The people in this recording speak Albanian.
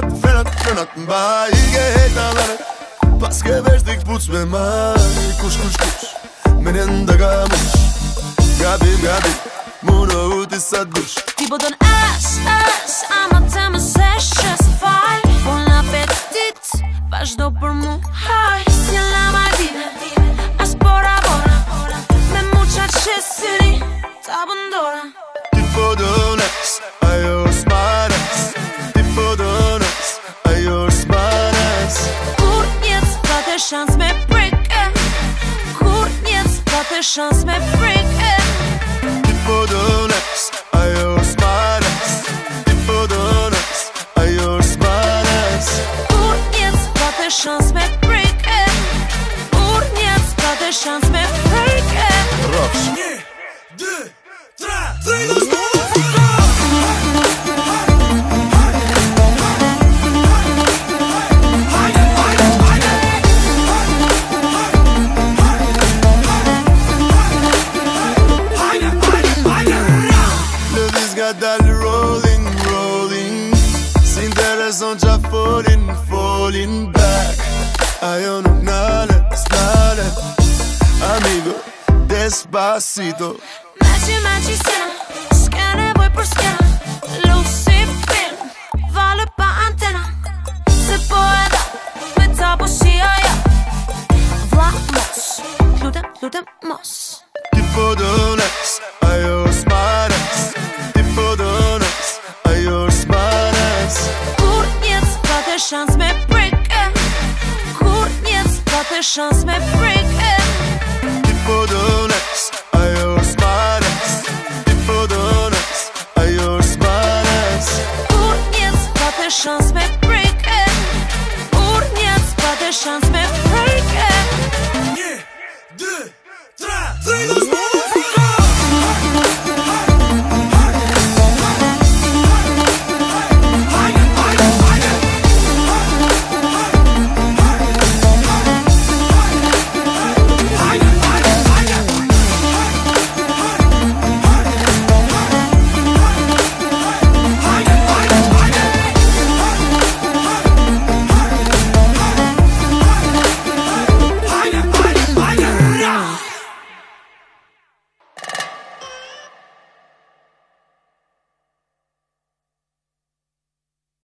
frenat, frenat, frenat Mba i ke hejt në lene Pas ke vesh dik puc me ma Kush, kush, kush Menjen dhe ga mish Gabi, gabi Mu në uti sa të Ti bodon po don ash, ash Ama të më sesh, as faj Bon apetit Vashdo për mu, haj Ti po do nes chance m'effrique. Du pot de falling, falling back Hay un nale, nale Amigo, despacito Machi, machi, cena Scanner, voy por scanner Lucifer, vale pa' antena Se puede, me tapo si oh, allá Vamos, lo damos, lo damos Tipo de older